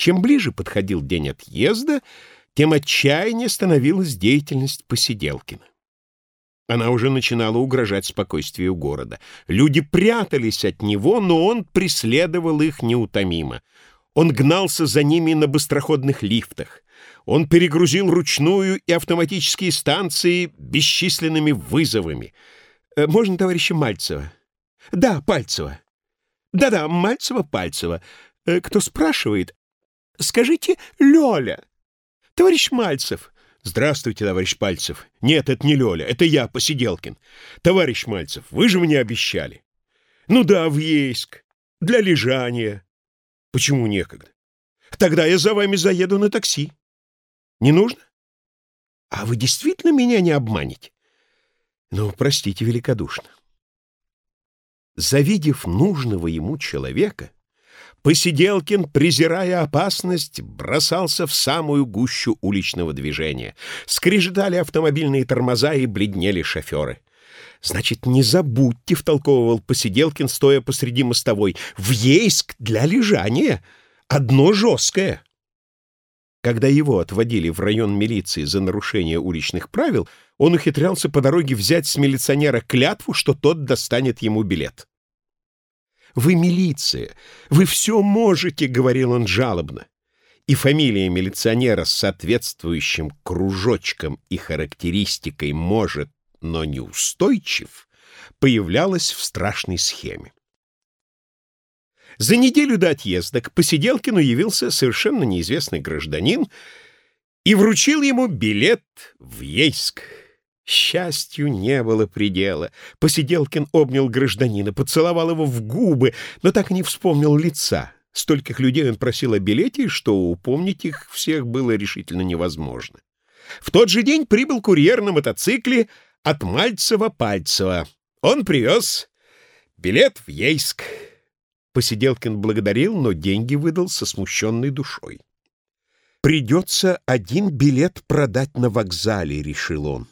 Чем ближе подходил день отъезда, тем отчаяннее становилась деятельность Посиделкина. Она уже начинала угрожать спокойствию города. Люди прятались от него, но он преследовал их неутомимо. Он гнался за ними на быстроходных лифтах. Он перегрузил ручную и автоматические станции бесчисленными вызовами. Э, «Можно товарища Мальцева?» «Да, Пальцева». «Да-да, Мальцева-Пальцева. Э, кто спрашивает?» «Скажите, Лёля». «Товарищ Мальцев». «Здравствуйте, товарищ Пальцев». «Нет, это не Лёля, это я, Посиделкин». «Товарищ Мальцев, вы же мне обещали». «Ну да, в Ейск. Для лежания». «Почему некогда?» «Тогда я за вами заеду на такси». «Не нужно?» «А вы действительно меня не обманете?» «Ну, простите великодушно». Завидев нужного ему человека, Посиделкин, презирая опасность, бросался в самую гущу уличного движения. Скрежетали автомобильные тормоза и бледнели шоферы. «Значит, не забудьте», — втолковывал Посиделкин, стоя посреди мостовой, — «в Ейск для лежания. Одно жесткое». Когда его отводили в район милиции за нарушение уличных правил, он ухитрялся по дороге взять с милиционера клятву, что тот достанет ему билет. «Вы милиция! Вы все можете!» — говорил он жалобно. И фамилия милиционера с соответствующим кружочком и характеристикой «может, но неустойчив» появлялась в страшной схеме. За неделю до отъезда к Посиделкину явился совершенно неизвестный гражданин и вручил ему билет в Ейск. Счастью не было предела. Посиделкин обнял гражданина, поцеловал его в губы, но так и не вспомнил лица. Стольких людей он просил о билете, что упомнить их всех было решительно невозможно. В тот же день прибыл курьер на мотоцикле от Мальцева-Пальцева. Он привез билет в Ейск. Посиделкин благодарил, но деньги выдал со смущенной душой. «Придется один билет продать на вокзале», — решил он.